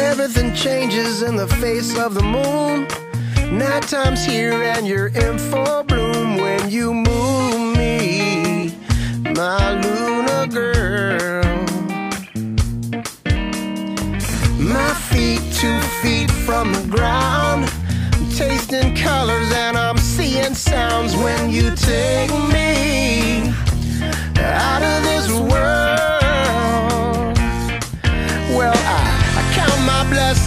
Everything changes in the face of the moon. Night time's here and you're in full bloom when you move me, my Luna girl. My feet two feet from the ground, I'm tasting colors and I'm seeing sounds when you take me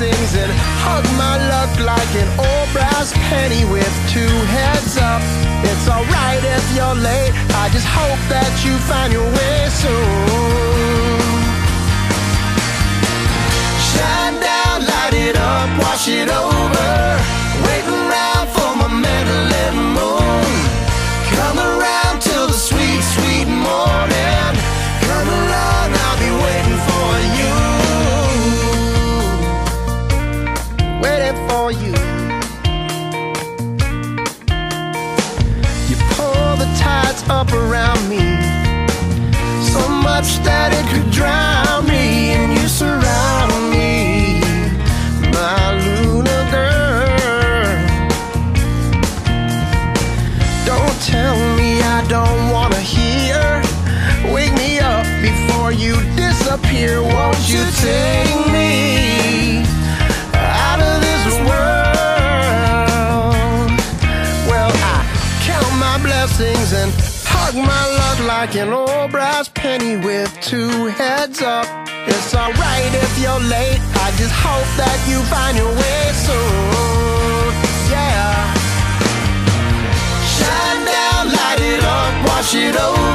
blessings and hug my luck like an old brass penny with two heads up. It's alright if you're late, I just hope that you find your way soon. The tides up around me. My blessings and hug my luck like an old brass penny with two heads up. It's alright if you're late. I just hope that you find your way soon. Yeah. Shine down, light it up, wash it over.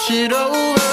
wash it over